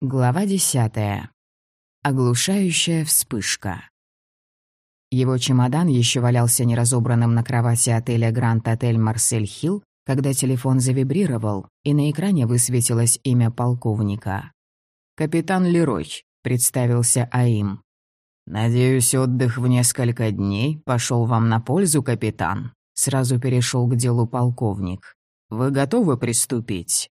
Глава десятая. Оглушающая вспышка. Его чемодан еще валялся неразобранным на кровати отеля Гранд Отель Марсель Хилл, когда телефон завибрировал, и на экране высветилось имя полковника. «Капитан Лерой», — представился Аим. «Надеюсь, отдых в несколько дней пошел вам на пользу, капитан», — сразу перешел к делу полковник. «Вы готовы приступить?»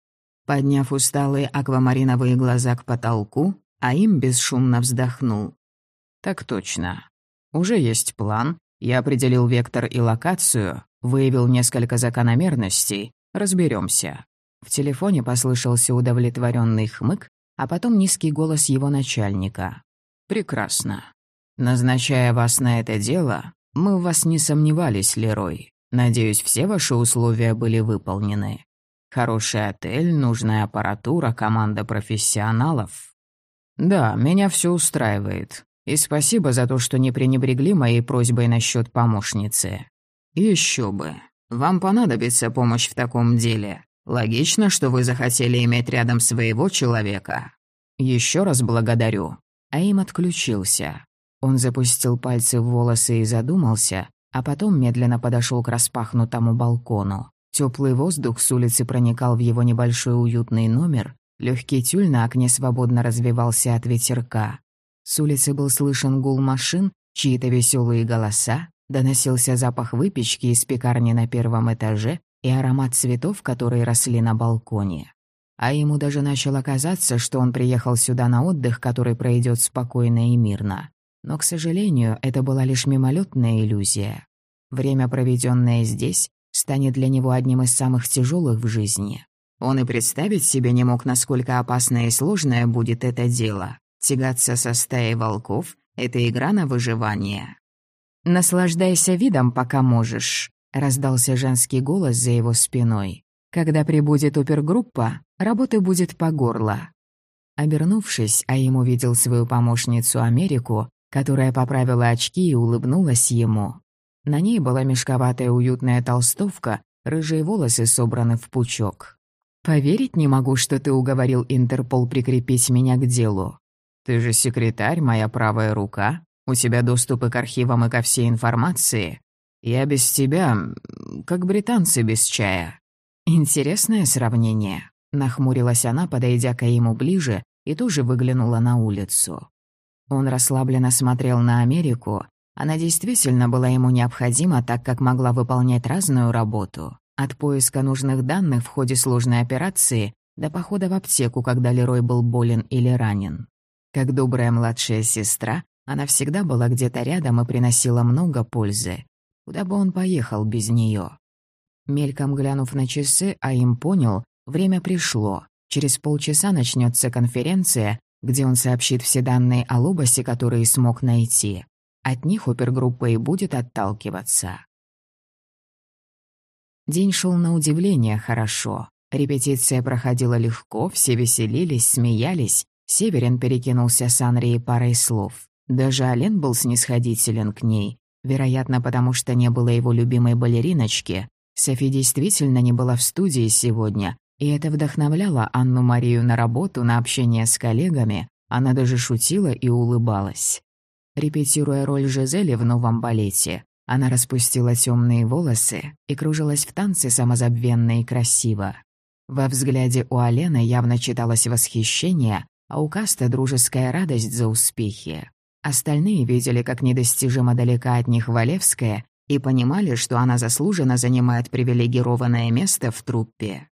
Подняв усталые аквамариновые глаза к потолку, а им бесшумно вздохнул. «Так точно. Уже есть план. Я определил вектор и локацию, выявил несколько закономерностей. Разберемся. В телефоне послышался удовлетворенный хмык, а потом низкий голос его начальника. «Прекрасно. Назначая вас на это дело, мы в вас не сомневались, Лерой. Надеюсь, все ваши условия были выполнены. Хороший отель, нужная аппаратура, команда профессионалов. Да, меня все устраивает. И спасибо за то, что не пренебрегли моей просьбой насчет помощницы. Еще бы. Вам понадобится помощь в таком деле. Логично, что вы захотели иметь рядом своего человека. Еще раз благодарю. А им отключился. Он запустил пальцы в волосы и задумался, а потом медленно подошел к распахнутому балкону. Теплый воздух с улицы проникал в его небольшой уютный номер, легкий тюль на окне свободно развивался от ветерка. С улицы был слышен гул машин, чьи-то веселые голоса, доносился запах выпечки из пекарни на первом этаже и аромат цветов, которые росли на балконе. А ему даже начало казаться, что он приехал сюда на отдых, который пройдет спокойно и мирно. Но, к сожалению, это была лишь мимолетная иллюзия. Время, проведенное здесь, станет для него одним из самых тяжелых в жизни. Он и представить себе не мог, насколько опасное и сложное будет это дело. Тягаться со стаей волков — это игра на выживание. «Наслаждайся видом, пока можешь», — раздался женский голос за его спиной. «Когда прибудет опергруппа, работы будет по горло». Обернувшись, Аим увидел свою помощницу Америку, которая поправила очки и улыбнулась ему. На ней была мешковатая уютная толстовка, рыжие волосы собраны в пучок. «Поверить не могу, что ты уговорил Интерпол прикрепить меня к делу. Ты же секретарь, моя правая рука. У тебя доступы к архивам и ко всей информации. Я без тебя, как британцы без чая». «Интересное сравнение», — нахмурилась она, подойдя к ему ближе, и тоже выглянула на улицу. Он расслабленно смотрел на Америку, она действительно была ему необходима, так как могла выполнять разную работу. От поиска нужных данных в ходе сложной операции до похода в аптеку, когда Лерой был болен или ранен. Как добрая младшая сестра, она всегда была где-то рядом и приносила много пользы. Куда бы он поехал без нее? Мельком глянув на часы, а им понял, время пришло. Через полчаса начнется конференция, где он сообщит все данные о Лобосе, которые смог найти. От них опергруппа и будет отталкиваться. День шел на удивление хорошо. Репетиция проходила легко, все веселились, смеялись. Северин перекинулся с Анрией парой слов. Даже Ален был снисходителен к ней. Вероятно, потому что не было его любимой балериночки. Софи действительно не была в студии сегодня, и это вдохновляло Анну-Марию на работу, на общение с коллегами. Она даже шутила и улыбалась. Репетируя роль Жизели в новом балете, она распустила темные волосы и кружилась в танце самозабвенно и красиво. Во взгляде у Алены явно читалось восхищение, а у Каста дружеская радость за успехи. Остальные видели, как недостижимо далека от них Валевская, и понимали, что она заслуженно занимает привилегированное место в труппе.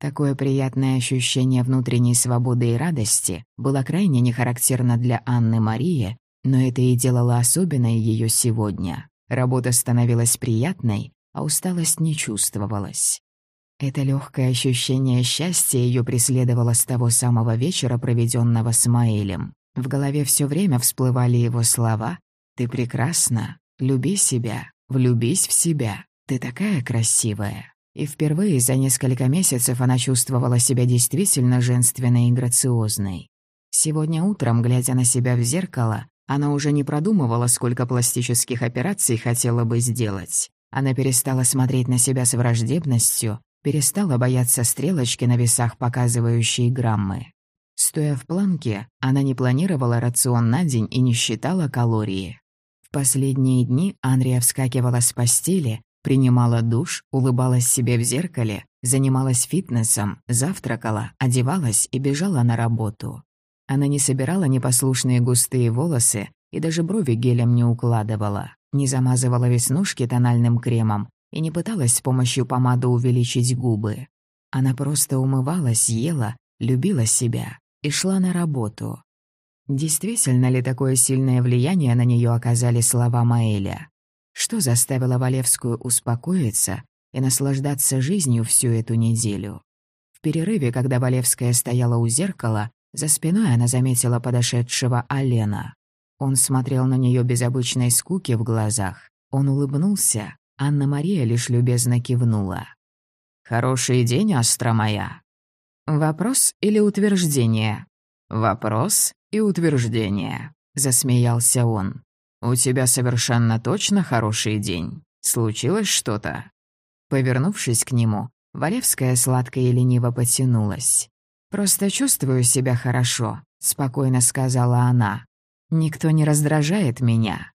Такое приятное ощущение внутренней свободы и радости было крайне нехарактерно для Анны Марии, но это и делало особенной ее сегодня. Работа становилась приятной, а усталость не чувствовалась. Это легкое ощущение счастья ее преследовало с того самого вечера, проведенного с Маэлем. В голове все время всплывали его слова «Ты прекрасна, люби себя, влюбись в себя, ты такая красивая». И впервые за несколько месяцев она чувствовала себя действительно женственной и грациозной. Сегодня утром, глядя на себя в зеркало, она уже не продумывала, сколько пластических операций хотела бы сделать. Она перестала смотреть на себя с враждебностью, перестала бояться стрелочки на весах, показывающей граммы. Стоя в планке, она не планировала рацион на день и не считала калории. В последние дни Анрия вскакивала с постели, принимала душ, улыбалась себе в зеркале, занималась фитнесом, завтракала, одевалась и бежала на работу. Она не собирала непослушные густые волосы и даже брови гелем не укладывала, не замазывала веснушки тональным кремом и не пыталась с помощью помады увеличить губы. Она просто умывалась, ела, любила себя и шла на работу. Действительно ли такое сильное влияние на нее оказали слова Маэля? Что заставило Валевскую успокоиться и наслаждаться жизнью всю эту неделю? В перерыве, когда Валевская стояла у зеркала, за спиной она заметила подошедшего Алена. Он смотрел на нее без обычной скуки в глазах. Он улыбнулся. Анна-Мария лишь любезно кивнула. «Хороший день, Астра моя», «Вопрос или утверждение?» «Вопрос и утверждение», — засмеялся он. «У тебя совершенно точно хороший день. Случилось что-то?» Повернувшись к нему, Валевская сладко и лениво потянулась. «Просто чувствую себя хорошо», — спокойно сказала она. «Никто не раздражает меня».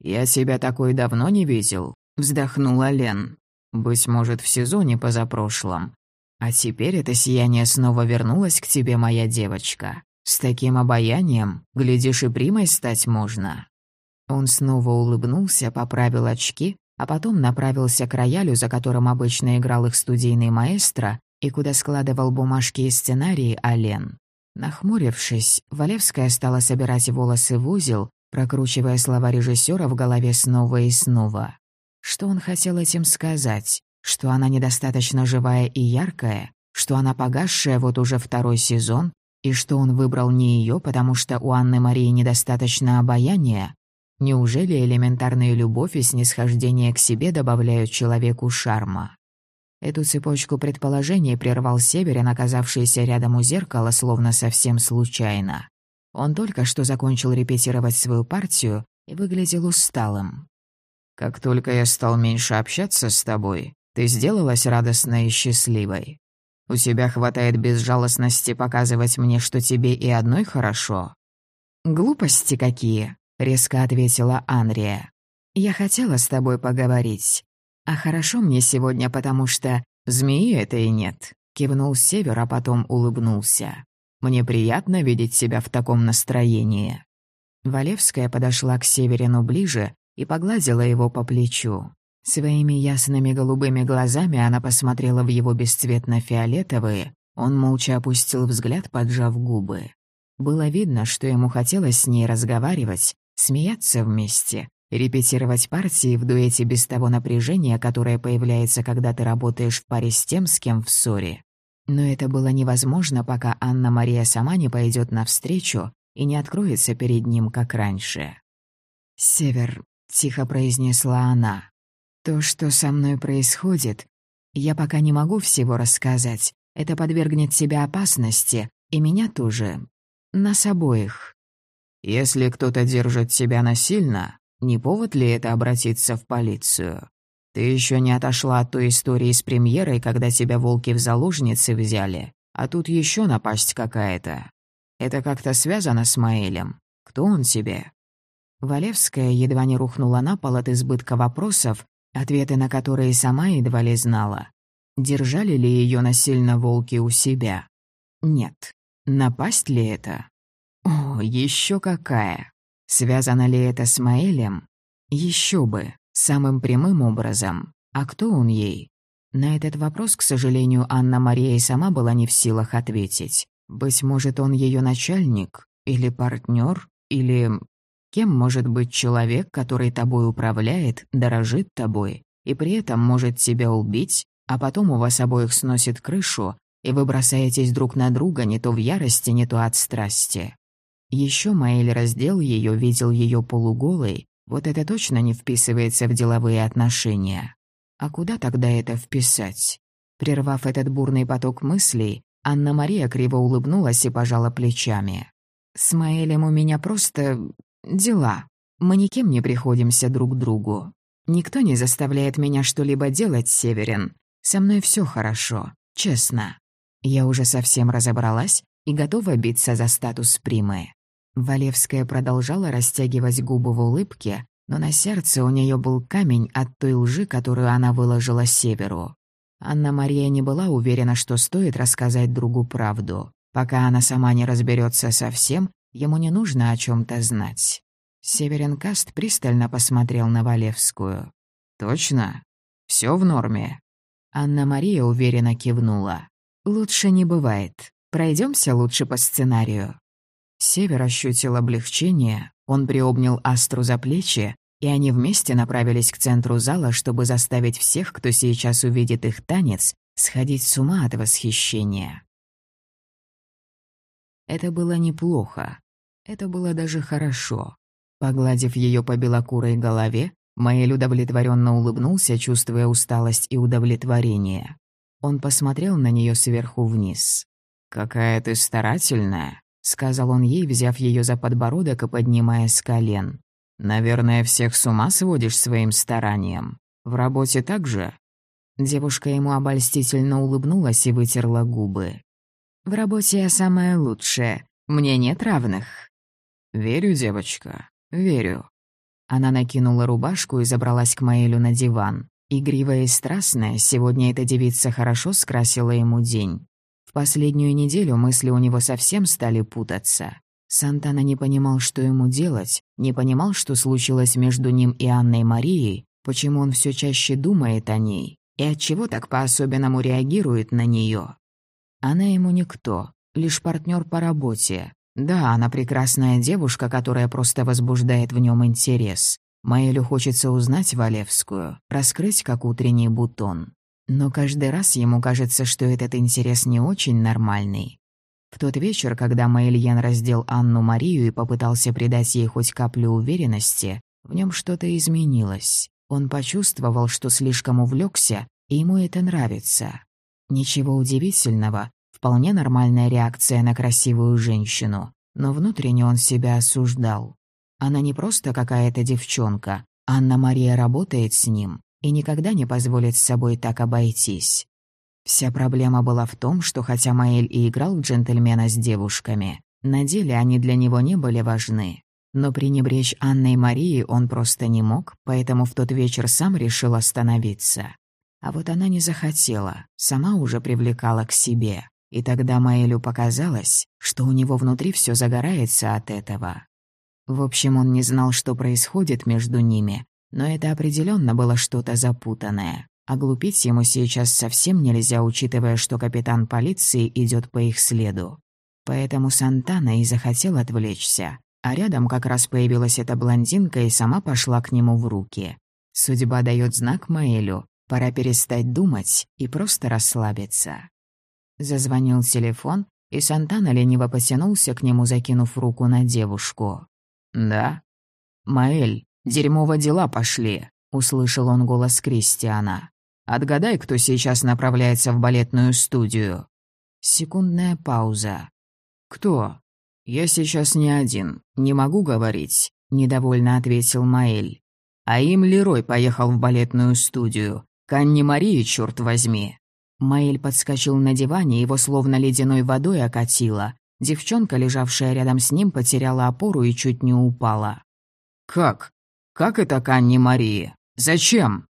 «Я тебя такой давно не видел», — вздохнула Лен. «Быть может, в сезоне позапрошлом. А теперь это сияние снова вернулось к тебе, моя девочка. С таким обаянием, глядишь, и примой стать можно». Он снова улыбнулся, поправил очки, а потом направился к роялю, за которым обычно играл их студийный маэстро, и куда складывал бумажки и сценарии Ален. Нахмурившись, Валевская стала собирать волосы в узел, прокручивая слова режиссера в голове снова и снова. Что он хотел этим сказать? что она недостаточно живая и яркая, что она погасшая вот уже второй сезон, и что он выбрал не ее, потому что у Анны Марии недостаточно обаяния? Неужели элементарная любовь и снисхождение к себе добавляют человеку шарма? Эту цепочку предположений прервал Северин, оказавшийся рядом у зеркала, словно совсем случайно. Он только что закончил репетировать свою партию и выглядел усталым. «Как только я стал меньше общаться с тобой, ты сделалась радостной и счастливой. У тебя хватает безжалостности показывать мне, что тебе и одной хорошо». «Глупости какие», — резко ответила Анрия. «Я хотела с тобой поговорить. А хорошо мне сегодня, потому что змеи это и нет», — кивнул Север, а потом улыбнулся. «Мне приятно видеть себя в таком настроении». Валевская подошла к Северину ближе и погладила его по плечу. Своими ясными голубыми глазами она посмотрела в его бесцветно-фиолетовые, он молча опустил взгляд, поджав губы. Было видно, что ему хотелось с ней разговаривать, смеяться вместе, репетировать партии в дуэте без того напряжения, которое появляется, когда ты работаешь в паре с тем, с кем в ссоре. Но это было невозможно, пока Анна-Мария сама не пойдет навстречу и не откроется перед ним, как раньше. «Север», — тихо произнесла она, то, что со мной происходит, я пока не могу всего рассказать. Это подвергнет себя опасности, и меня тоже. Нас обоих. Если кто-то держит себя насильно, не повод ли это обратиться в полицию? Ты еще не отошла от той истории с премьерой, когда тебя волки в заложницы взяли, а тут еще напасть какая-то. Это как-то связано с Маэлем. Кто он тебе?» Валевская едва не рухнула на пол от избытка вопросов, ответы на которые сама едва ли знала. Держали ли ее насильно волки у себя? Нет. Напасть ли это? О, еще какая! Связано ли это с Маэлем? Еще бы, самым прямым образом. А кто он ей? На этот вопрос, к сожалению, Анна-Мария и сама была не в силах ответить. Быть может, он ее начальник? Или партнер? Или Кем может быть человек, который тобой управляет, дорожит тобой, и при этом может тебя убить, а потом у вас обоих сносит крышу, и вы бросаетесь друг на друга не то в ярости, не то от страсти. Еще Маэль раздел ее, видел ее полуголой, вот это точно не вписывается в деловые отношения. А куда тогда это вписать? Прервав этот бурный поток мыслей, Анна-Мария криво улыбнулась и пожала плечами. «С Маэлем у меня просто Дела. Мы никем не приходимся друг другу. Никто не заставляет меня что-либо делать, Северин. Со мной все хорошо, честно. Я уже совсем разобралась и готова биться за статус примы. Валевская продолжала растягивать губы в улыбке, но на сердце у нее был камень от той лжи, которую она выложила Северу. Анна-Мария не была уверена, что стоит рассказать другу правду. Пока она сама не разберется совсем, ему не нужно о чем то знать. Северин Каст пристально посмотрел на Валевскую. «Точно? Все в норме?» Анна-Мария уверенно кивнула. «Лучше не бывает. Пройдемся лучше по сценарию». Север ощутил облегчение, он приобнял Астру за плечи, и они вместе направились к центру зала, чтобы заставить всех, кто сейчас увидит их танец, сходить с ума от восхищения. Это было неплохо. Это было даже хорошо. Погладив ее по белокурой голове, Маэль удовлетворенно улыбнулся, чувствуя усталость и удовлетворение. Он посмотрел на нее сверху вниз. «Какая ты старательная», — сказал он ей, взяв ее за подбородок и поднимая с колен. «Наверное, всех с ума сводишь своим старанием. В работе так же?» Девушка ему обольстительно улыбнулась и вытерла губы. «В работе я самая лучшая. Мне нет равных». «Верю, девочка, верю». Она накинула рубашку и забралась к Маэлю на диван. Игривая и страстная, сегодня эта девица хорошо скрасила ему день. Последнюю неделю мысли у него совсем стали путаться. Сантана не понимал, что ему делать, не понимал, что случилось между ним и Анной Марией, почему он все чаще думает о ней и отчего так по-особенному реагирует на нее. Она ему никто, лишь партнер по работе, да, она прекрасная девушка, которая просто возбуждает в нем интерес. Маэлю хочется узнать Валевскую, раскрыть как утренний бутон. Но каждый раз ему кажется, что этот интерес не очень нормальный. В тот вечер, когда Маэльен раздел Анну Марию и попытался придать ей хоть каплю уверенности, в нем что-то изменилось. Он почувствовал, что слишком увлекся, и ему это нравится. Ничего удивительного, Вполне нормальная реакция на красивую женщину, но внутренне он себя осуждал. Она не просто какая-то девчонка, Анна-Мария работает с ним и никогда не позволит с собой так обойтись. Вся проблема была в том, что хотя Маэль и играл в джентльмена с девушками, на деле они для него не были важны. Но пренебречь Анной Марии он просто не мог, поэтому в тот вечер сам решил остановиться. А вот она не захотела, сама уже привлекала к себе. И тогда Маэлю показалось, что у него внутри все загорается от этого. В общем, он не знал, что происходит между ними, но это определенно было что-то запутанное. А глупить ему сейчас совсем нельзя, учитывая, что капитан полиции идет по их следу. Поэтому Сантана и захотел отвлечься. А рядом как раз появилась эта блондинка и сама пошла к нему в руки. Судьба дает знак Маэлю. Пора перестать думать и просто расслабиться. Зазвонил телефон, и Сантана лениво потянулся к нему, закинув руку на девушку. «Да?» «Маэль, дерьмово дела пошли», — услышал он голос Кристиана. «Отгадай, кто сейчас направляется в балетную студию». Секундная пауза. «Кто?» «Я сейчас не один, не могу говорить», — недовольно ответил Маэль. «А им Лерой поехал в балетную студию. К Анне Марии, черт возьми». Маэль подскочил на диване, его словно ледяной водой окатило. Девчонка, лежавшая рядом с ним, потеряла опору и чуть не упала. «Как? Как это к Анне Марии? Зачем?»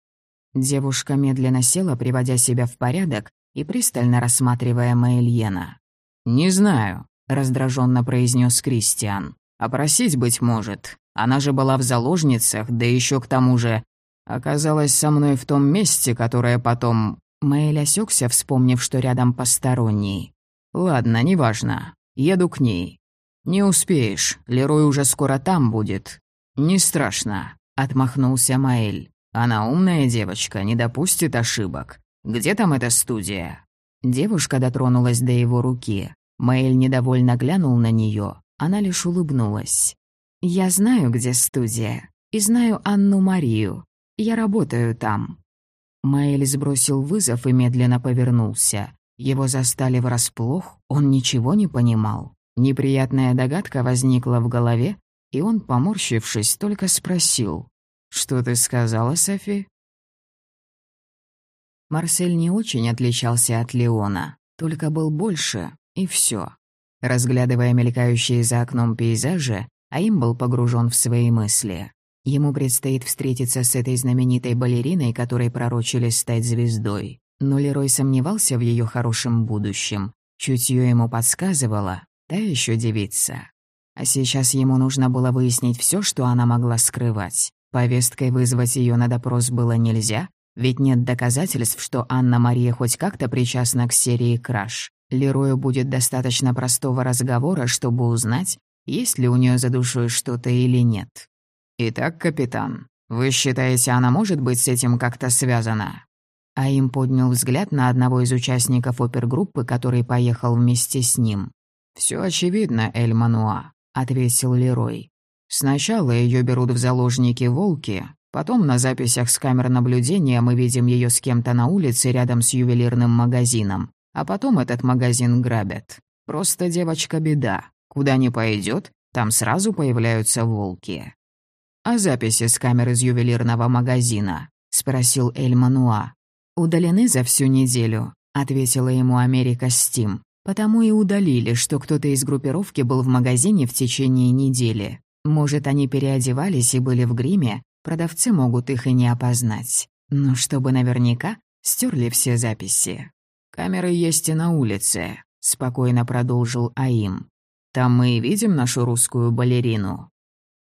Девушка медленно села, приводя себя в порядок и пристально рассматривая Маэльена. «Не знаю», — раздраженно произнес Кристиан. «Опросить, быть может. Она же была в заложницах, да еще к тому же оказалась со мной в том месте, которое потом Мэйль осекся, вспомнив, что рядом посторонний. «Ладно, неважно. Еду к ней». «Не успеешь, Лерой уже скоро там будет». «Не страшно», — отмахнулся Маэль. «Она умная девочка, не допустит ошибок. Где там эта студия?» Девушка дотронулась до его руки. Мэйль недовольно глянул на нее. Она лишь улыбнулась. «Я знаю, где студия. И знаю Анну Марию. Я работаю там. Маэль сбросил вызов и медленно повернулся. Его застали врасплох, он ничего не понимал. Неприятная догадка возникла в голове, и он, поморщившись, только спросил. «Что ты сказала, Софи?» Марсель не очень отличался от Леона, только был больше, и все. Разглядывая мелькающие за окном пейзажи, Аим был погружен в свои мысли. Ему предстоит встретиться с этой знаменитой балериной, которой пророчили стать звездой. Но Лерой сомневался в ее хорошем будущем. Чутье ему подсказывало, та еще девица. А сейчас ему нужно было выяснить все, что она могла скрывать. Повесткой вызвать ее на допрос было нельзя, ведь нет доказательств, что Анна-Мария хоть как-то причастна к серии краж. Лерою будет достаточно простого разговора, чтобы узнать, есть ли у нее за душой что-то или нет. «Итак, капитан, вы считаете, она может быть с этим как-то связана?» А им поднял взгляд на одного из участников опергруппы, который поехал вместе с ним. «Все очевидно, Эль Мануа ответил Лерой. Сначала ее берут в заложники волки, потом на записях с камер наблюдения мы видим ее с кем-то на улице рядом с ювелирным магазином, а потом этот магазин грабят. Просто девочка беда. Куда ни пойдет, там сразу появляются волки. «А записи с камер из ювелирного магазина?» — спросил Эль Мануа. «Удалены за всю неделю», — ответила ему Америка Стим. Потому и удалили, что кто-то из группировки был в магазине в течение недели. Может, они переодевались и были в гриме, продавцы могут их и не опознать. Но чтобы наверняка, стерли все записи. «Камеры есть и на улице», — спокойно продолжил Аим. «Там мы и видим нашу русскую балерину».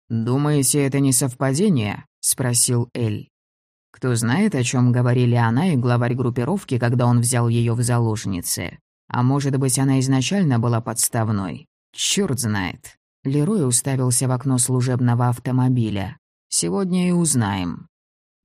«Думаете, это не совпадение?» — спросил Эль. Кто знает, о чем говорили она и главарь группировки, когда он взял ее в заложницы. А может быть, она изначально была подставной? Чёрт знает. Лерой уставился в окно служебного автомобиля. Сегодня и узнаем.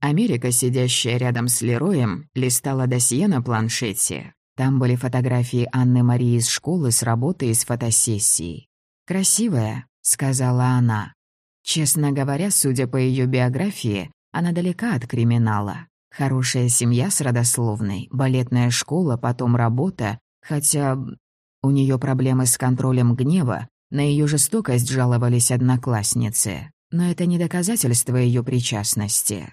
Америка, сидящая рядом с Лероем, листала досье на планшете. Там были фотографии Анны Марии из школы, с работы и с фотосессии. «Красивая», — сказала она. Честно говоря, судя по ее биографии, она далека от криминала. Хорошая семья с родословной, балетная школа, потом работа, Хотя у нее проблемы с контролем гнева, на ее жестокость жаловались одноклассницы, но это не доказательство ее причастности.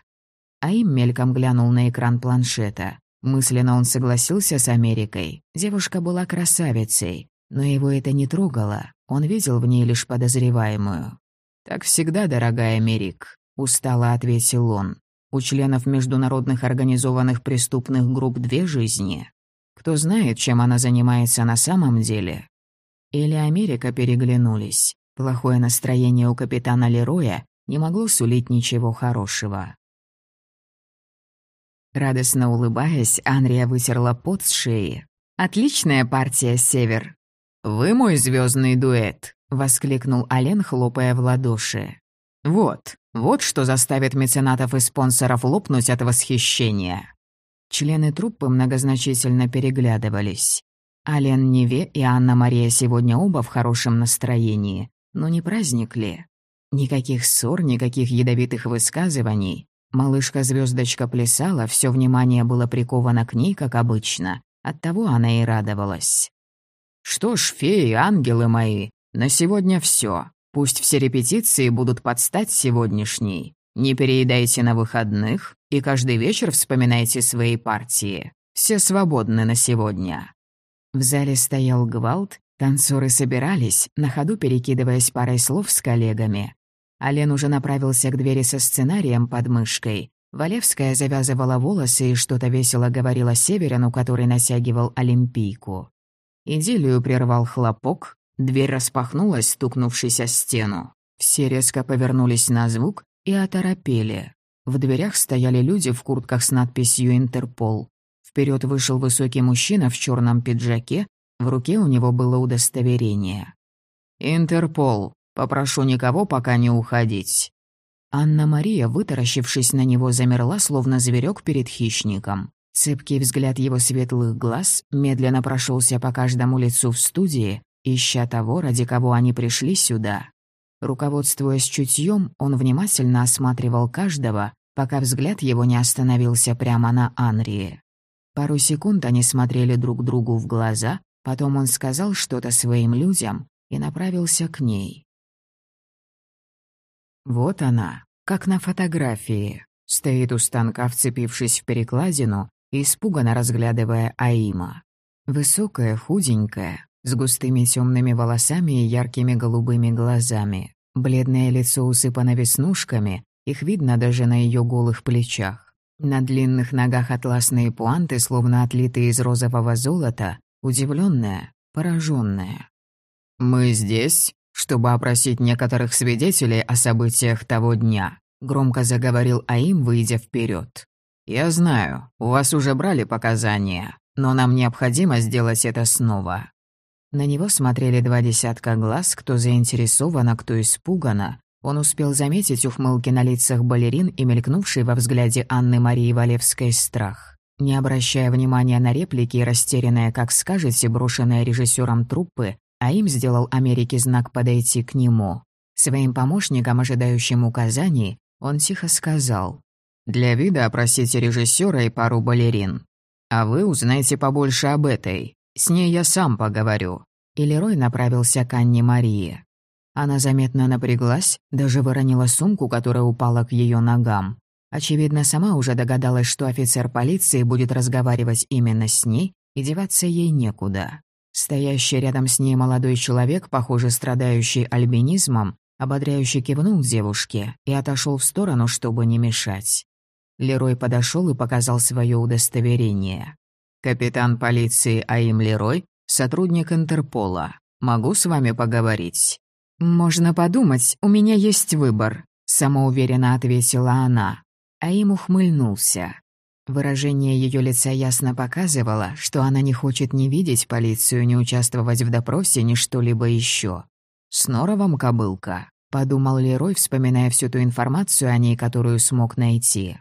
А им мельком глянул на экран планшета. Мысленно он согласился с Америкой. Девушка была красавицей, но его это не трогало. Он видел в ней лишь подозреваемую. «Так всегда, дорогая Америк», — устало ответил он. «У членов международных организованных преступных групп две жизни. Кто знает, чем она занимается на самом деле? Или Америка переглянулись. Плохое настроение у капитана Лероя не могло сулить ничего хорошего. Радостно улыбаясь, Анрия вытерла пот с шеи. «Отличная партия, Север!» «Вы мой звездный дуэт!» — воскликнул Ален, хлопая в ладоши. «Вот, вот что заставит меценатов и спонсоров лопнуть от восхищения!» Члены труппы многозначительно переглядывались. Ален Неве и Анна-Мария сегодня оба в хорошем настроении. Но не праздник ли? Никаких ссор, никаких ядовитых высказываний. Малышка-звездочка плясала, все внимание было приковано к ней, как обычно. Оттого она и радовалась. «Что ж, феи, ангелы мои, на сегодня все. Пусть все репетиции будут под стать сегодняшней. Не переедайте на выходных и каждый вечер вспоминайте свои партии. Все свободны на сегодня». В зале стоял гвалт, танцоры собирались, на ходу перекидываясь парой слов с коллегами. Ален уже направился к двери со сценарием под мышкой. Валевская завязывала волосы и что-то весело говорила Северину, который натягивал олимпийку. Идиллию прервал хлопок, дверь распахнулась, стукнувшись о стену. Все резко повернулись на звук, и оторопели. В дверях стояли люди в куртках с надписью «Интерпол». Вперед вышел высокий мужчина в черном пиджаке, в руке у него было удостоверение. «Интерпол, попрошу никого пока не уходить». Анна-Мария, вытаращившись на него, замерла, словно зверек перед хищником. Цепкий взгляд его светлых глаз медленно прошелся по каждому лицу в студии, ища того, ради кого они пришли сюда. Руководствуясь чутьем, он внимательно осматривал каждого, пока взгляд его не остановился прямо на Анрии. Пару секунд они смотрели друг другу в глаза, потом он сказал что-то своим людям и направился к ней. Вот она, как на фотографии, стоит у станка, вцепившись в перекладину и испуганно разглядывая Аима. Высокая, худенькая, с густыми темными волосами и яркими голубыми глазами. Бледное лицо усыпано веснушками, их видно даже на ее голых плечах. На длинных ногах атласные пуанты, словно отлитые из розового золота, удивленная, пораженная. «Мы здесь, чтобы опросить некоторых свидетелей о событиях того дня», громко заговорил Аим, выйдя вперед. «Я знаю, у вас уже брали показания, но нам необходимо сделать это снова». На него смотрели два десятка глаз, кто заинтересован, а кто испугана. Он успел заметить ухмылки на лицах балерин и мелькнувший во взгляде Анны Марии Валевской страх. Не обращая внимания на реплики и растерянная, как скажете, брошенная режиссером труппы, Аим сделал Америке знак подойти к нему. Своим помощникам, ожидающим указаний, он тихо сказал для вида опросите режиссера и пару балерин. А вы узнаете побольше об этой. С ней я сам поговорю». И Лерой направился к Анне Марии. Она заметно напряглась, даже выронила сумку, которая упала к ее ногам. Очевидно, сама уже догадалась, что офицер полиции будет разговаривать именно с ней, и деваться ей некуда. Стоящий рядом с ней молодой человек, похоже, страдающий альбинизмом, ободряюще кивнул девушке и отошел в сторону, чтобы не мешать. Лерой подошел и показал свое удостоверение. «Капитан полиции Аим Лерой, сотрудник Интерпола. Могу с вами поговорить?» «Можно подумать, у меня есть выбор», — самоуверенно ответила она. Аим ухмыльнулся. Выражение ее лица ясно показывало, что она не хочет ни видеть полицию, ни участвовать в допросе, ни что-либо еще. «С норовом, кобылка», — подумал Лерой, вспоминая всю ту информацию о ней, которую смог найти.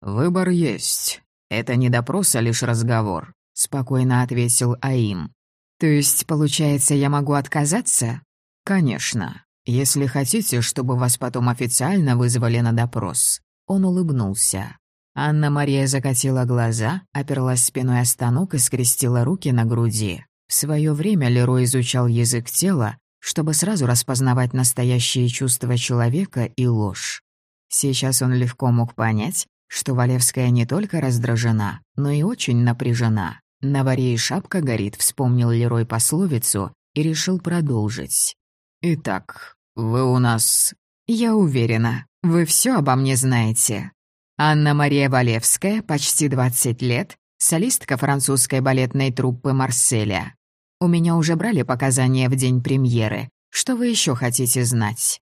«Выбор есть. Это не допрос, а лишь разговор», — спокойно ответил Аим. «То есть, получается, я могу отказаться?» «Конечно. Если хотите, чтобы вас потом официально вызвали на допрос». Он улыбнулся. Анна-Мария закатила глаза, оперлась спиной о станок и скрестила руки на груди. В свое время Лерой изучал язык тела, чтобы сразу распознавать настоящие чувства человека и ложь. Сейчас он легко мог понять, что Валевская не только раздражена, но и очень напряжена. «На варе и шапка горит», — вспомнил Лерой пословицу и решил продолжить. «Итак, вы у нас...» «Я уверена, вы все обо мне знаете. Анна-Мария Валевская, почти 20 лет, солистка французской балетной труппы «Марселя». У меня уже брали показания в день премьеры. Что вы еще хотите знать?»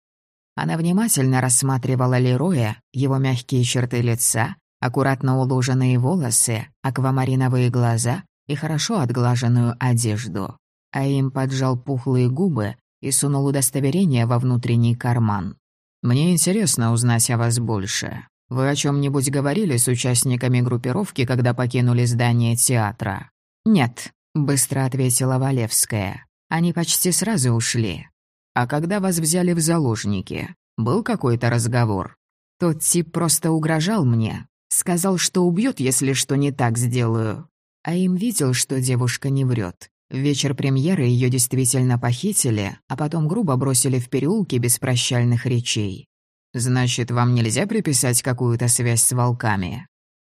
Она внимательно рассматривала Лероя, его мягкие черты лица, аккуратно уложенные волосы, аквамариновые глаза и хорошо отглаженную одежду. А им поджал пухлые губы и сунул удостоверение во внутренний карман. «Мне интересно узнать о вас больше. Вы о чем нибудь говорили с участниками группировки, когда покинули здание театра?» «Нет», — быстро ответила Валевская. «Они почти сразу ушли. А когда вас взяли в заложники, был какой-то разговор? Тот тип просто угрожал мне. Сказал, что убьет, если что не так сделаю. А им видел, что девушка не врет. В вечер премьеры ее действительно похитили, а потом грубо бросили в переулке без прощальных речей. «Значит, вам нельзя приписать какую-то связь с волками?»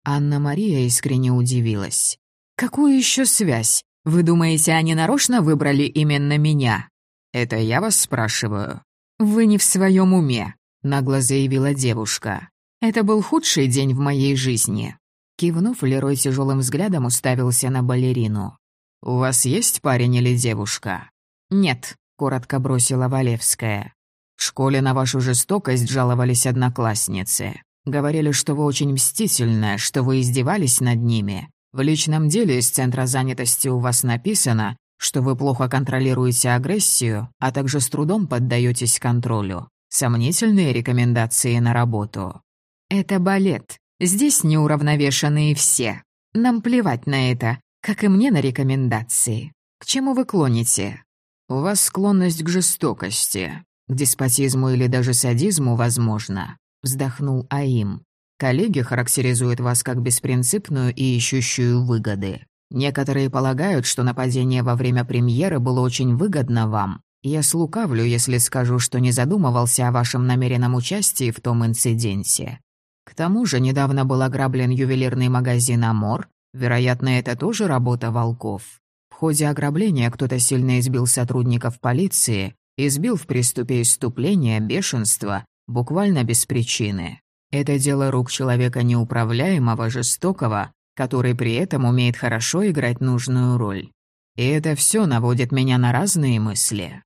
Анна-Мария искренне удивилась. «Какую еще связь? Вы думаете, они нарочно выбрали именно меня?» «Это я вас спрашиваю?» «Вы не в своем уме», — нагло заявила девушка. «Это был худший день в моей жизни». Кивнув, Лерой тяжелым взглядом уставился на балерину. «У вас есть парень или девушка?» «Нет», — коротко бросила Валевская. «В школе на вашу жестокость жаловались одноклассницы. Говорили, что вы очень мстительная, что вы издевались над ними. В личном деле из центра занятости у вас написано, что вы плохо контролируете агрессию, а также с трудом поддаетесь контролю. Сомнительные рекомендации на работу. Это балет. Здесь неуравновешенные все. Нам плевать на это, как и мне на рекомендации. К чему вы клоните? У вас склонность к жестокости. К деспотизму или даже садизму, возможно. Вздохнул Аим. Коллеги характеризуют вас как беспринципную и ищущую выгоды. Некоторые полагают, что нападение во время премьеры было очень выгодно вам. Я слукавлю, если скажу, что не задумывался о вашем намеренном участии в том инциденте. К тому же недавно был ограблен ювелирный магазин «Амор». Вероятно, это тоже работа волков. В ходе ограбления кто-то сильно избил сотрудников полиции, избил в приступе иступления, бешенства, буквально без причины. Это дело рук человека неуправляемого, жестокого, который при этом умеет хорошо играть нужную роль. И это все наводит меня на разные мысли.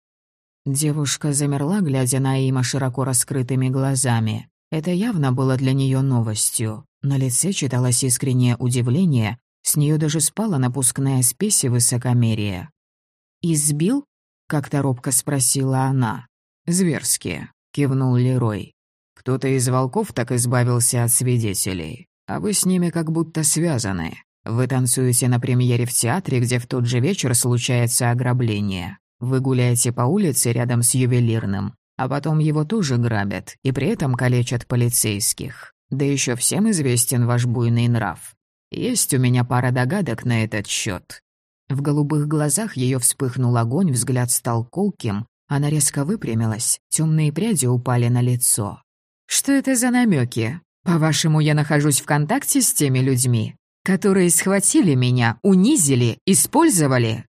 Девушка замерла, глядя на Има широко раскрытыми глазами. Это явно было для нее новостью. На лице читалось искреннее удивление, с нее даже спала напускная спесь и высокомерие. «Избил?» — как-то робко спросила она. «Зверски», — кивнул Лерой. «Кто-то из волков так избавился от свидетелей, а вы с ними как будто связаны. Вы танцуете на премьере в театре, где в тот же вечер случается ограбление. Вы гуляете по улице рядом с ювелирным, а потом его тоже грабят и при этом калечат полицейских. Да еще всем известен ваш буйный нрав. Есть у меня пара догадок на этот счет. В голубых глазах ее вспыхнул огонь, взгляд стал колким, она резко выпрямилась, темные пряди упали на лицо. «Что это за намеки? По-вашему, я нахожусь в контакте с теми людьми, которые схватили меня, унизили, использовали?»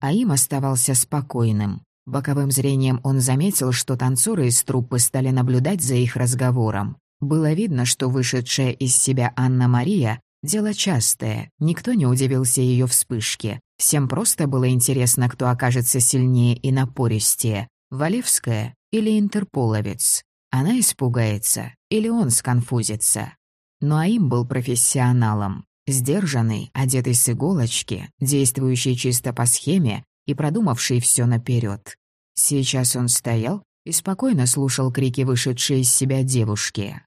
А им оставался спокойным. Боковым зрением он заметил, что танцоры из труппы стали наблюдать за их разговором. Было видно, что вышедшая из себя Анна-Мария Дело частое, никто не удивился ее вспышке. Всем просто было интересно, кто окажется сильнее и напористее, Валевская или Интерполовец. Она испугается или он сконфузится. Но Аим был профессионалом, сдержанный, одетый с иголочки, действующий чисто по схеме и продумавший все наперед. Сейчас он стоял и спокойно слушал крики вышедшей из себя девушки.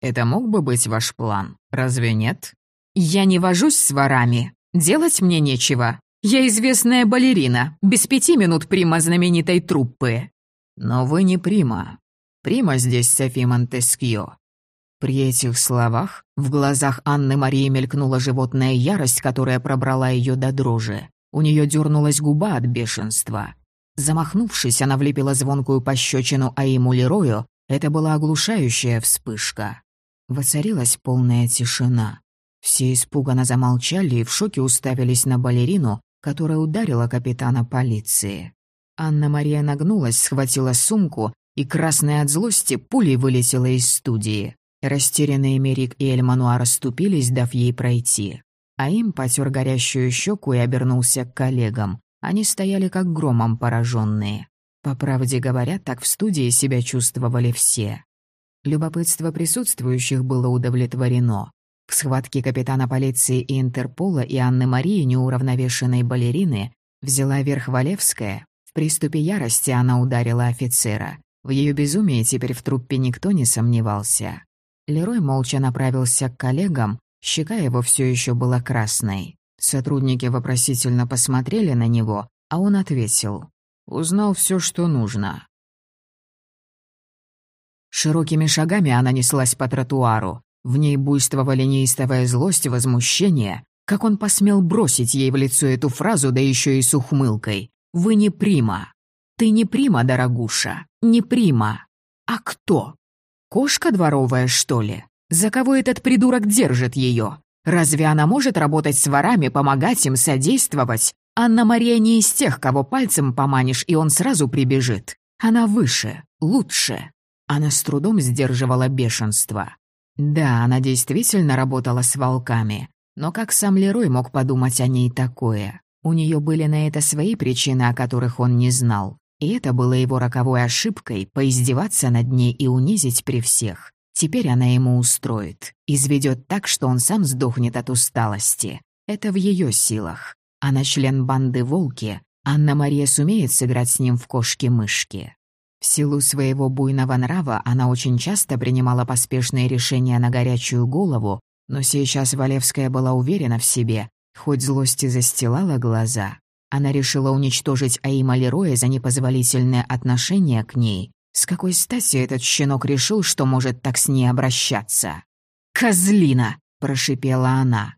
«Это мог бы быть ваш план, разве нет?» «Я не вожусь с ворами. Делать мне нечего. Я известная балерина, без пяти минут прима знаменитой труппы». «Но вы не прима. Прима здесь Софи Монтескьё». При этих словах в глазах Анны Марии мелькнула животная ярость, которая пробрала ее до дрожи. У нее дернулась губа от бешенства. Замахнувшись, она влепила звонкую пощечину Аиму Лерою. Это была оглушающая вспышка. Воцарилась полная тишина. Все испуганно замолчали и в шоке уставились на балерину, которая ударила капитана полиции. Анна-Мария нагнулась, схватила сумку и, красная от злости, пулей вылетела из студии. Растерянные Мерик и Эльмануа расступились, дав ей пройти. А им потер горящую щеку и обернулся к коллегам. Они стояли как громом пораженные. По правде говоря, так в студии себя чувствовали все. Любопытство присутствующих было удовлетворено. В схватке капитана полиции и Интерпола и Анны Марии, неуравновешенной балерины, взяла верх Валевская. В приступе ярости она ударила офицера. В ее безумии теперь в труппе никто не сомневался. Лерой молча направился к коллегам, щека его все еще была красной. Сотрудники вопросительно посмотрели на него, а он ответил. «Узнал все, что нужно». Широкими шагами она неслась по тротуару. В ней буйствовали неистовая злость возмущение. Как он посмел бросить ей в лицо эту фразу, да еще и с ухмылкой. «Вы не прима». «Ты не прима, дорогуша, не прима». «А кто? Кошка дворовая, что ли? За кого этот придурок держит ее? Разве она может работать с ворами, помогать им, содействовать? Анна-Мария не из тех, кого пальцем поманишь, и он сразу прибежит. Она выше, лучше». Она с трудом сдерживала бешенство. Да, она действительно работала с волками. Но как сам Лерой мог подумать о ней такое? У нее были на это свои причины, о которых он не знал. И это было его роковой ошибкой — поиздеваться над ней и унизить при всех. Теперь она ему устроит. Изведет так, что он сам сдохнет от усталости. Это в ее силах. Она член банды «Волки». Анна-Мария сумеет сыграть с ним в кошки-мышки. В силу своего буйного нрава она очень часто принимала поспешные решения на горячую голову, но сейчас Валевская была уверена в себе, хоть злости застилала глаза. Она решила уничтожить Аима Лероя за непозволительное отношение к ней. С какой стати этот щенок решил, что может так с ней обращаться? «Козлина!» – прошипела она.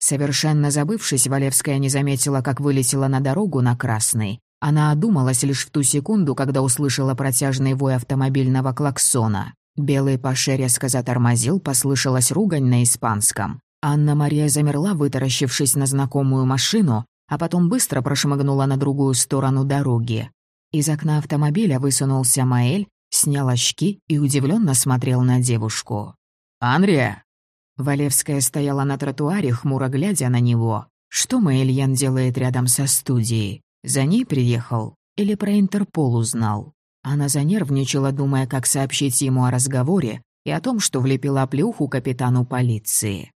Совершенно забывшись, Валевская не заметила, как вылетела на дорогу на Красный. Она одумалась лишь в ту секунду, когда услышала протяжный вой автомобильного клаксона. Белый Паше резко затормозил, послышалась ругань на испанском. Анна-Мария замерла, вытаращившись на знакомую машину. А потом быстро прошмыгнула на другую сторону дороги. Из окна автомобиля высунулся Маэль, снял очки и удивленно смотрел на девушку. «Анрия!» Валевская стояла на тротуаре, хмуро глядя на него. Что Маэльян делает рядом со студией? За ней приехал? Или про Интерпол узнал? Она занервничала, думая, как сообщить ему о разговоре и о том, что влепила плюху капитану полиции.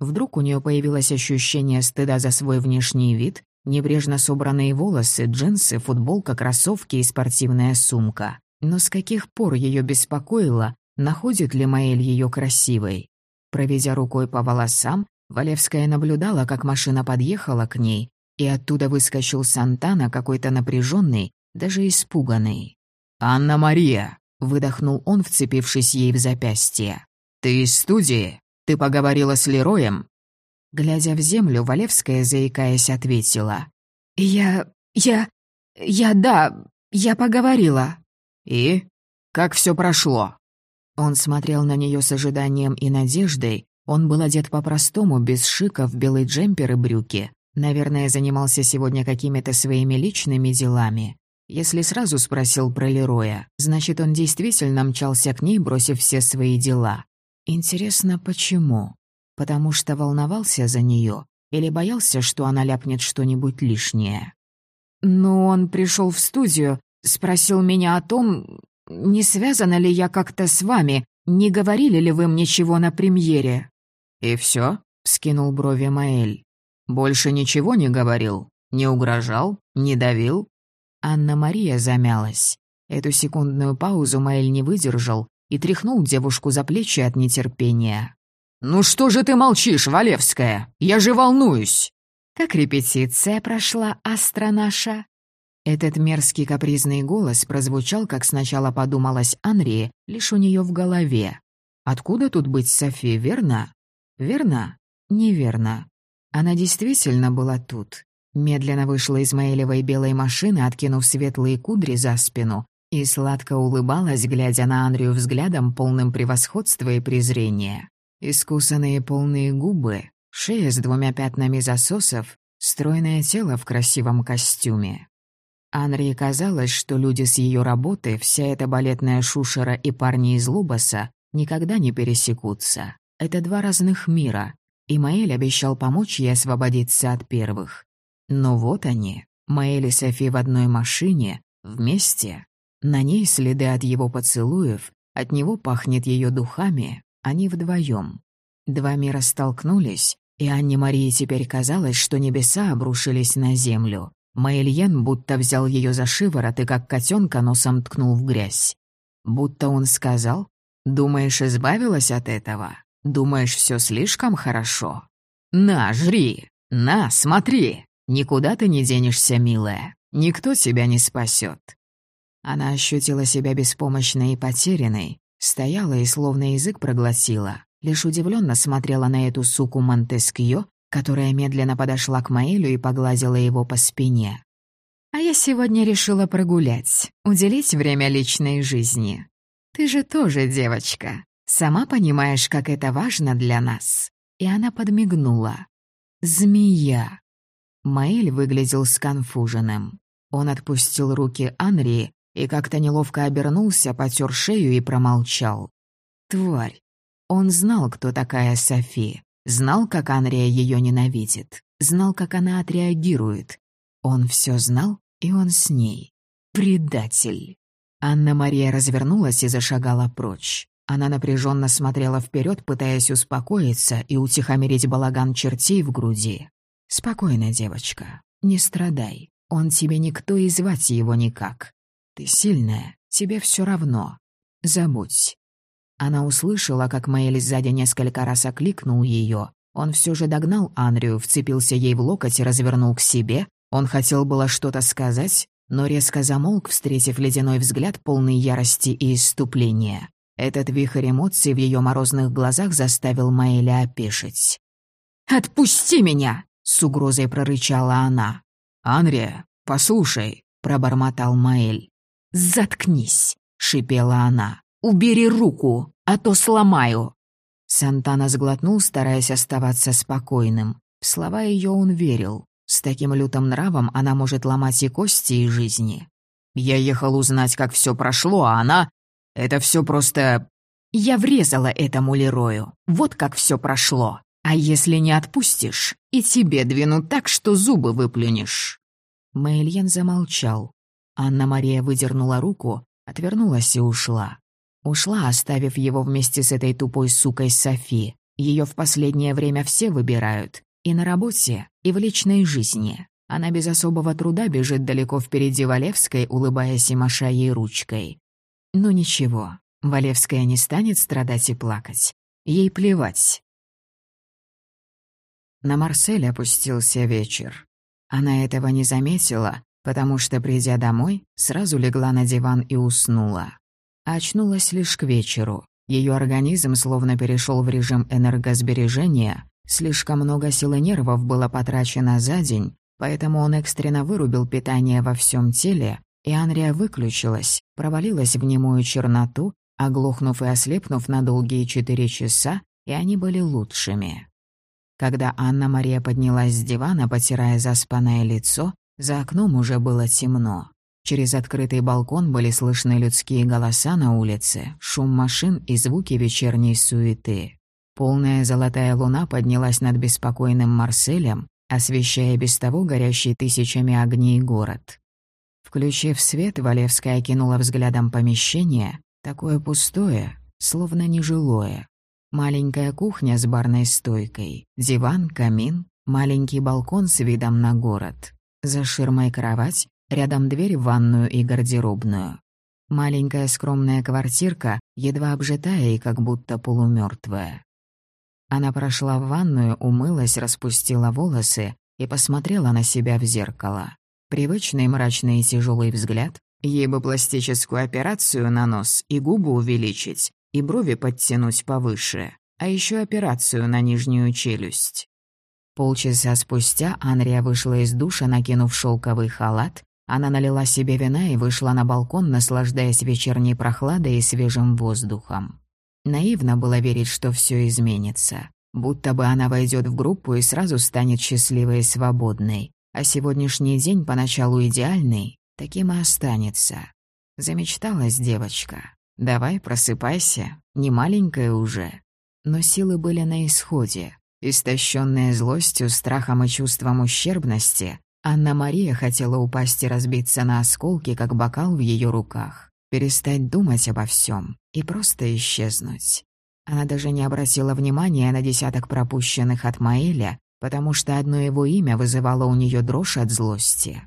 Вдруг у нее появилось ощущение стыда за свой внешний вид, небрежно собранные волосы, джинсы, футболка, кроссовки и спортивная сумка. Но с каких пор ее беспокоило, находит ли Маэль ее красивой? Проведя рукой по волосам, Валевская наблюдала, как машина подъехала к ней, и оттуда выскочил Сантана, какой-то напряженный, даже испуганный. «Анна-Мария!» — выдохнул он, вцепившись ей в запястье. «Ты из студии? Ты поговорила с Лероем?» Глядя в землю, Валевская, заикаясь, ответила. «Я... я... я... да... я поговорила». «И? Как все прошло?» Он смотрел на нее с ожиданием и надеждой. Он был одет по-простому, без шика, в белый джемпер и брюки. Наверное, занимался сегодня какими-то своими личными делами. Если сразу спросил про Лероя, значит, он действительно мчался к ней, бросив все свои дела. Интересно, почему? Потому что волновался за нее или боялся, что она ляпнет что-нибудь лишнее? Но он пришел в студию, спросил меня о том, не связана ли я как-то с вами, не говорили ли вы мне чего на премьере?» «И все? скинул брови Маэль. «Больше ничего не говорил? Не угрожал? Не давил?» Анна-Мария замялась. Эту секундную паузу Маэль не выдержал и тряхнул девушку за плечи от нетерпения. «Ну что же ты молчишь, Валевская? Я же волнуюсь!» «Как репетиция прошла, астра наша?» Этот мерзкий капризный голос прозвучал, как сначала подумалось Анри, лишь у нее в голове. «Откуда тут быть Софи, верно?» «Верно?» «Неверно. Она действительно была тут. Медленно вышла из Маэлевой белой машины, откинув светлые кудри за спину, и сладко улыбалась, глядя на Андрию взглядом, полным превосходства и презрения. Искусанные полные губы, шея с двумя пятнами засосов, стройное тело в красивом костюме. Анри казалось, что люди с ее работы, вся эта балетная шушера и парни из Лубаса никогда не пересекутся. Это два разных мира, и Маэль обещал помочь ей освободиться от первых. Но вот они, Маэль и Софи в одной машине, вместе. На ней следы от его поцелуев, от него пахнет ее духами, они вдвоем. Два мира столкнулись, и Анне Марии теперь казалось, что небеса обрушились на землю. Маэльен будто взял ее за шиворот и как котенка носом ткнул в грязь. Будто он сказал, «Думаешь, избавилась от этого? Думаешь, все слишком хорошо? На, жри! На, смотри!» Никуда ты не денешься, милая. Никто тебя не спасет. Она ощутила себя беспомощной и потерянной, стояла и словно язык проглотила, лишь удивленно смотрела на эту суку Монтескьё, которая медленно подошла к Маэлю и погладила его по спине. «А я сегодня решила прогулять, уделить время личной жизни. Ты же тоже девочка, сама понимаешь, как это важно для нас». И она подмигнула. «Змея». Маэль выглядел сконфуженным. Он отпустил руки Анри и как-то неловко обернулся, потер шею и промолчал. Тварь. Он знал, кто такая Софи, знал, как Анрия ее ненавидит, знал, как она отреагирует. Он все знал, и он с ней. Предатель. Анна-Мария развернулась и зашагала прочь. Она напряженно смотрела вперед, пытаясь успокоиться и утихомирить балаган чертей в груди. «Спокойно, девочка, не страдай. Он тебе никто и звать его никак. Ты сильная, тебе все равно. Забудь». Она услышала, как Мэйли сзади несколько раз окликнул ее. Он все же догнал Анрию, вцепился ей в локоть и развернул к себе. Он хотел было что-то сказать, но резко замолк, встретив ледяной взгляд полный ярости и иступления. Этот вихрь эмоций в ее морозных глазах заставил Маэля опешить. «Отпусти меня!» с угрозой прорычала она. «Анрия, послушай», — пробормотал Маэль. «Заткнись», — шипела она. «Убери руку, а то сломаю». Сантана сглотнул, стараясь оставаться спокойным. В слова ее он верил. С таким лютым нравом она может ломать и кости, и жизни. Я ехал узнать, как все прошло, а она... Это все просто... Я врезала этому Лерою. Вот как все прошло. А если не отпустишь, и тебе двину так, что зубы выплюнешь». Мэйльен замолчал. Анна-Мария выдернула руку, отвернулась и ушла. Ушла, оставив его вместе с этой тупой сукой Софи. Ее в последнее время все выбирают. И на работе, и в личной жизни. Она без особого труда бежит далеко впереди Валевской, улыбаясь и маша ей ручкой. Ну ничего, Валевская не станет страдать и плакать. Ей плевать. На Марсель опустился вечер. Она этого не заметила, потому что, придя домой, сразу легла на диван и уснула. Очнулась лишь к вечеру. Ее организм словно перешел в режим энергосбережения, слишком много сил и нервов было потрачено за день, поэтому он экстренно вырубил питание во всем теле, и Анрия выключилась, провалилась в немую черноту, оглохнув и ослепнув на долгие четыре часа, и они были лучшими. Когда Анна-Мария поднялась с дивана, потирая заспанное лицо, за окном уже было темно. Через открытый балкон были слышны людские голоса на улице, шум машин и звуки вечерней суеты. Полная золотая луна поднялась над беспокойным Марселем, освещая без того горящий тысячами огней город. Включив свет, Валевская окинула взглядом помещение, такое пустое, словно нежилое. Маленькая кухня с барной стойкой, диван, камин, маленький балкон с видом на город. За ширмой кровать, рядом дверь в ванную и гардеробную. Маленькая скромная квартирка, едва обжитая и как будто полумертвая. Она прошла в ванную, умылась, распустила волосы и посмотрела на себя в зеркало. Привычный мрачный и тяжелый взгляд, ей бы пластическую операцию на нос и губы увеличить, и брови подтянуть повыше, а еще операцию на нижнюю челюсть. Полчаса спустя Анрия вышла из душа, накинув шелковый халат. Она налила себе вина и вышла на балкон, наслаждаясь вечерней прохладой и свежим воздухом. Наивно было верить, что все изменится. Будто бы она войдет в группу и сразу станет счастливой и свободной. А сегодняшний день, поначалу идеальный, таким и останется. Замечталась девочка. «Давай, просыпайся, не маленькая уже». Но силы были на исходе. Истощенная злостью, страхом и чувством ущербности, Анна-Мария хотела упасть и разбиться на осколки, как бокал в ее руках, перестать думать обо всем и просто исчезнуть. Она даже не обратила внимания на десяток пропущенных от Маэля, потому что одно его имя вызывало у нее дрожь от злости.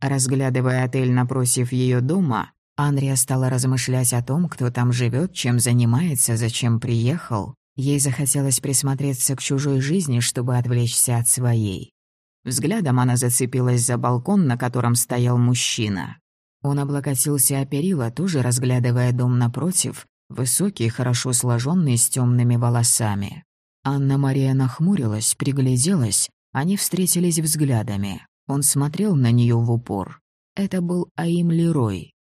Разглядывая отель напротив ее дома, Анрия стала размышлять о том, кто там живет, чем занимается, зачем приехал. Ей захотелось присмотреться к чужой жизни, чтобы отвлечься от своей. Взглядом она зацепилась за балкон, на котором стоял мужчина. Он облокотился о перила, тоже разглядывая дом напротив, высокий, хорошо сложенный, с темными волосами. Анна-Мария нахмурилась, пригляделась, они встретились взглядами. Он смотрел на нее в упор. Это был Аим Лерой.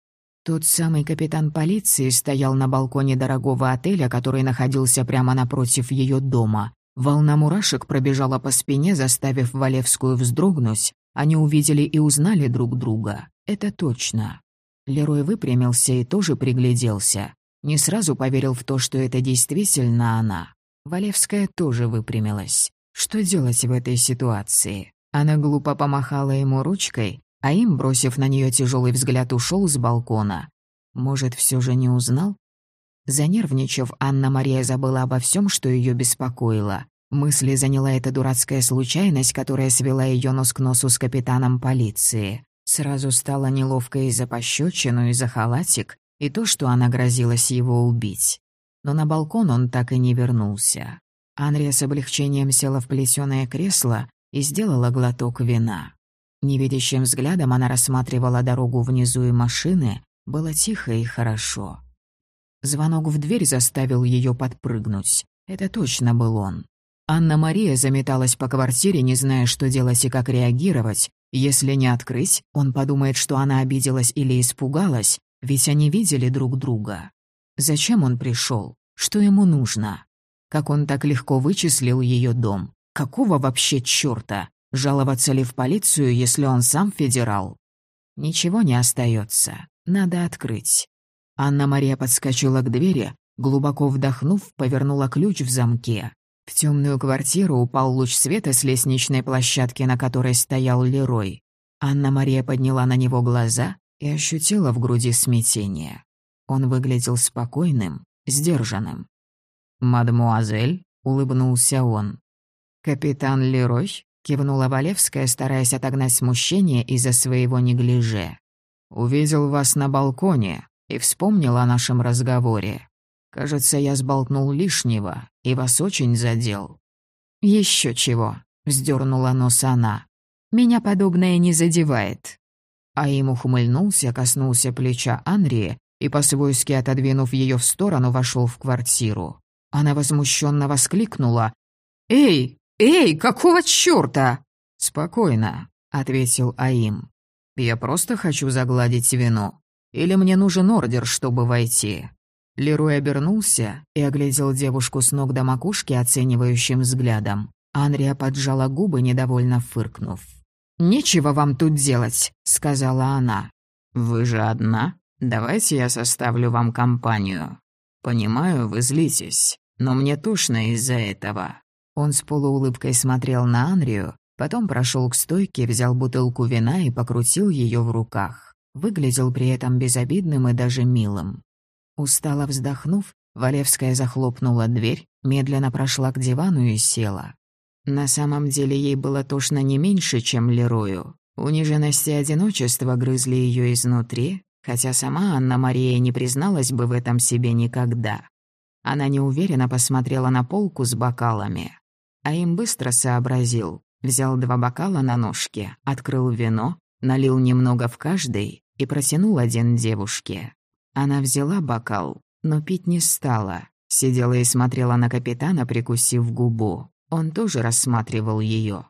Тот самый капитан полиции стоял на балконе дорогого отеля, который находился прямо напротив ее дома. Волна мурашек пробежала по спине, заставив Валевскую вздрогнуть. Они увидели и узнали друг друга. Это точно. Лерой выпрямился и тоже пригляделся. Не сразу поверил в то, что это действительно она. Валевская тоже выпрямилась. Что делать в этой ситуации? Она глупо помахала ему ручкой, а им, бросив на нее тяжелый взгляд, ушел с балкона. Может, все же не узнал? Занервничав, Анна-Мария забыла обо всем, что ее беспокоило. Мысли заняла эта дурацкая случайность, которая свела ее нос к носу с капитаном полиции. Сразу стало неловко и за пощечину, и за халатик, и то, что она грозилась его убить. Но на балкон он так и не вернулся. Анрия с облегчением села в плетёное кресло и сделала глоток вина. Невидящим взглядом она рассматривала дорогу внизу и машины, было тихо и хорошо. Звонок в дверь заставил ее подпрыгнуть. Это точно был он. Анна-Мария заметалась по квартире, не зная, что делать и как реагировать. Если не открыть, он подумает, что она обиделась или испугалась, ведь они видели друг друга. Зачем он пришел? Что ему нужно? Как он так легко вычислил ее дом? Какого вообще чёрта? Жаловаться ли в полицию, если он сам федерал? Ничего не остается. Надо открыть. Анна-Мария подскочила к двери, глубоко вдохнув, повернула ключ в замке. В темную квартиру упал луч света с лестничной площадки, на которой стоял Лерой. Анна-Мария подняла на него глаза и ощутила в груди смятение. Он выглядел спокойным, сдержанным. «Мадмуазель», — улыбнулся он. «Капитан Лерой», — кивнула Валевская, стараясь отогнать смущение из-за своего неглиже. «Увидел вас на балконе и вспомнил о нашем разговоре. Кажется, я сболтнул лишнего и вас очень задел». Еще чего», — вздернула нос она. «Меня подобное не задевает». А им ухмыльнулся, коснулся плеча Анри и, по-свойски отодвинув ее в сторону, вошел в квартиру. Она возмущенно воскликнула. «Эй, эй, какого чёрта?» «Спокойно», — ответил Аим. «Я просто хочу загладить вину. Или мне нужен ордер, чтобы войти?» Лерой обернулся и оглядел девушку с ног до макушки оценивающим взглядом. Анрия поджала губы, недовольно фыркнув. «Нечего вам тут делать», — сказала она. «Вы же одна? Давайте я составлю вам компанию. Понимаю, вы злитесь, но мне тошно из-за этого». Он с полуулыбкой смотрел на Анрию, потом прошел к стойке, взял бутылку вина и покрутил ее в руках. Выглядел при этом безобидным и даже милым. Устало вздохнув, Валевская захлопнула дверь, медленно прошла к дивану и села. На самом деле ей было тошно не меньше, чем Лерою. Униженность и одиночество грызли ее изнутри, хотя сама Анна-Мария не призналась бы в этом себе никогда. Она неуверенно посмотрела на полку с бокалами. А им быстро сообразил. Взял два бокала на ножке, открыл вино, налил немного в каждый и протянул один девушке. Она взяла бокал, но пить не стала. Сидела и смотрела на капитана, прикусив губу. Он тоже рассматривал ее.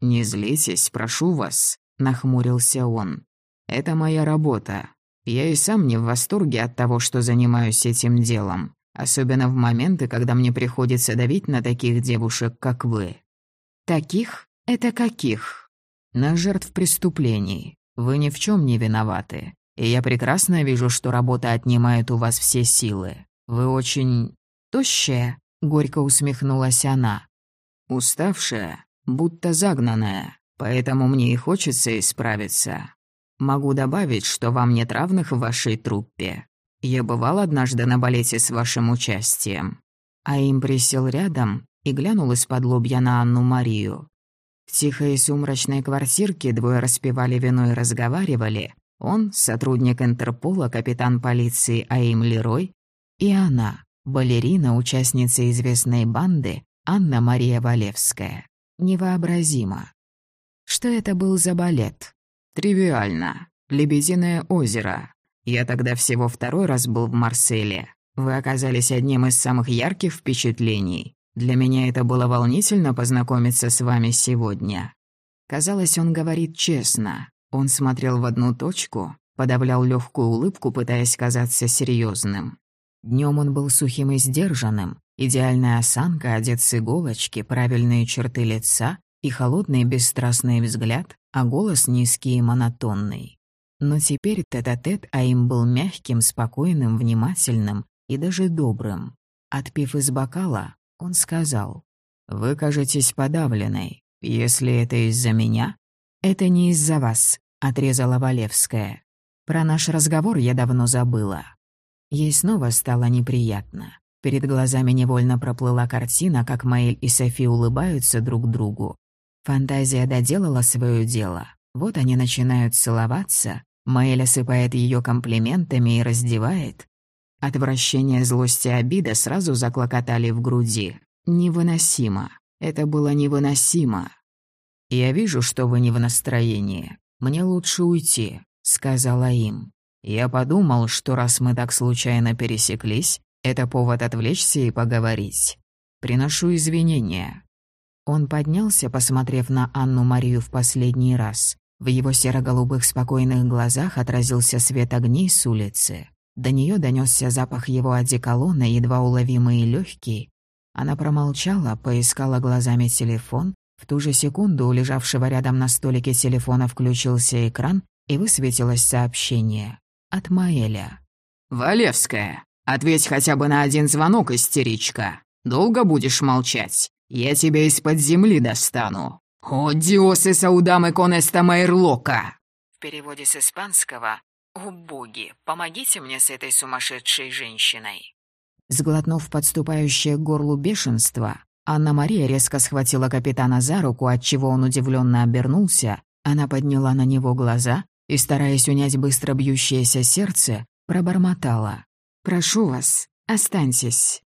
«Не злитесь, прошу вас», — нахмурился он. «Это моя работа. Я и сам не в восторге от того, что занимаюсь этим делом, особенно в моменты, когда мне приходится давить на таких девушек, как вы». «Таких? Это каких?» «На жертв преступлений. Вы ни в чем не виноваты. И я прекрасно вижу, что работа отнимает у вас все силы. Вы очень... тощая», — горько усмехнулась она. «Уставшая, будто загнанная, поэтому мне и хочется исправиться. Могу добавить, что вам нет равных в вашей труппе. Я бывал однажды на балете с вашим участием». А им присел рядом и глянул из-под лобья на Анну-Марию. В тихой и сумрачной квартирке двое распивали вино и разговаривали, он, сотрудник Интерпола, капитан полиции Аим Лерой, и она, балерина, участница известной банды Анна-Мария Валевская. Невообразимо. Что это был за балет? Тривиально. Лебединое озеро. Я тогда всего второй раз был в Марселе. Вы оказались одним из самых ярких впечатлений. Для меня это было волнительно познакомиться с вами сегодня. Казалось, он говорит честно, он смотрел в одну точку, подавлял легкую улыбку, пытаясь казаться серьезным. Днем он был сухим и сдержанным, идеальная осанка, одет с иголочки, правильные черты лица и холодный бесстрастный взгляд, а голос низкий и монотонный. Но теперь тет-а-тет, а им был мягким, спокойным, внимательным и даже добрым. Отпив из бокала, он сказал, «Вы кажетесь подавленной. Если это из-за меня, «Это не из-за вас», — отрезала Валевская. «Про наш разговор я давно забыла». Ей снова стало неприятно. Перед глазами невольно проплыла картина, как Маэль и Софи улыбаются друг другу. Фантазия доделала свое дело. Вот они начинают целоваться, Маэль осыпает ее комплиментами и раздевает. Отвращение, злость и обида сразу заклокотали в груди. Невыносимо. Это было невыносимо. «Я вижу, что вы не в настроении. Мне лучше уйти», — сказала им. Я подумал, что раз мы так случайно пересеклись, это повод отвлечься и поговорить. Приношу извинения». Он поднялся, посмотрев на Анну-Марию в последний раз. В его серо-голубых спокойных глазах отразился свет огней с улицы. До нее донесся запах его одеколона, едва уловимый и легкий. Она промолчала, поискала глазами телефон, В ту же секунду у лежавшего рядом на столике телефона включился экран и высветилось сообщение. От Маэля. «Валевская, ответь хотя бы на один звонок, истеричка. Долго будешь молчать? Я тебя из-под земли достану. О, диосы саудамы конеста майрлока!» В переводе с испанского «О боги, помогите мне с этой сумасшедшей женщиной». Сглотнув подступающее к горлу бешенство, Анна-Мария резко схватила капитана за руку, отчего он удивленно обернулся. Она подняла на него глаза и, стараясь унять быстро бьющееся сердце, пробормотала. «Прошу вас, останьтесь».